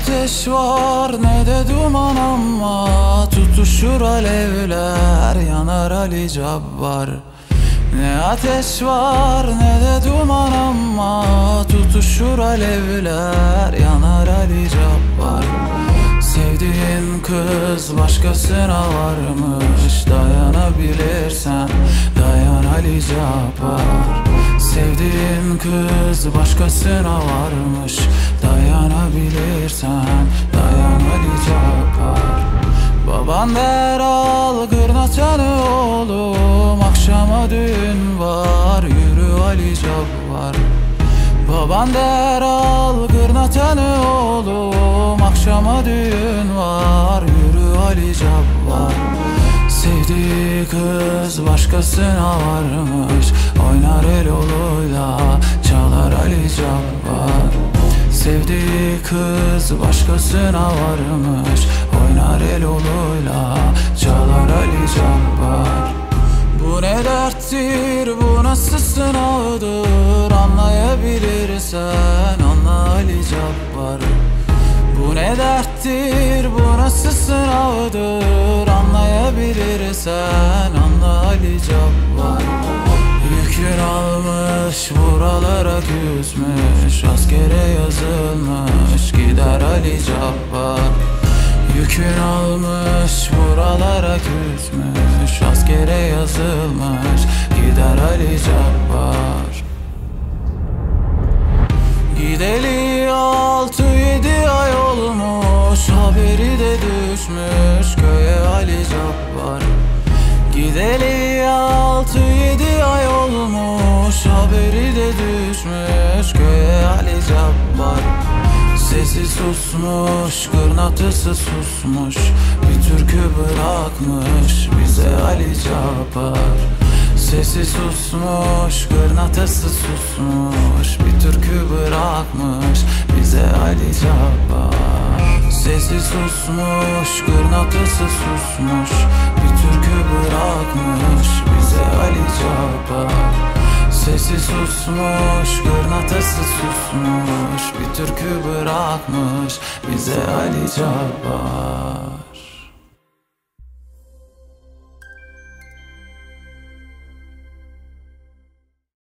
ateş var ne de duman ama Tutuşur alevler yanar Ali Cabbar. Ne ateş var ne de duman ama Tutuşur alevler yanar Ali Cabbar. Sevdiğin kız başkasına varmış Dayanabilirsen dayan Ali Cabbar Sevdiğin kız başkasına varmış. Dayanabilirsen dayan Cabbar Baban der al gırnaçanı oğlum. Akşama düğün var yürü Ali Cabbar Baban der al gırnaçanı oğlum. Akşama düğün var yürü Ali Cabbar Sevdiği kız başkasına varmış. Oynar el oluyla çalar Ali Cabbar. Sevdiği kız başkasına varmış. Oynar el oluyla çalar Ali Cabbar. Bu ne derttir bu nasıl sınavdır? Anlayabilirsen anla Ali Cabbar. bu ne derttir bu nasıl sınavdır? Anlayabilirsen anla Ali Cabbar. Yükün almış buralara küsmüş Askere yazılmış gider Ali Cabbar. Yükün almış buralara küsmüş Askere yazılmış gider Ali Cabbar Cabbar Gideli altı yedi ay olmuş Haberi de düşmüş köye Ali Cabbar. Sesi susmuş, kırnatısı susmuş Bir türkü bırakmış bize Ali Cabbar. Sesi susmuş, kırnatısı susmuş Bir türkü bırakmış bize Ali Cabbar Sesi susmuş, kırnatısı susmuş. Bir türkü bırakmış bize Ali Cabbar Sesi susmuş, kırnatısı susmuş. Bir türkü bırakmış bize Ali Cabbar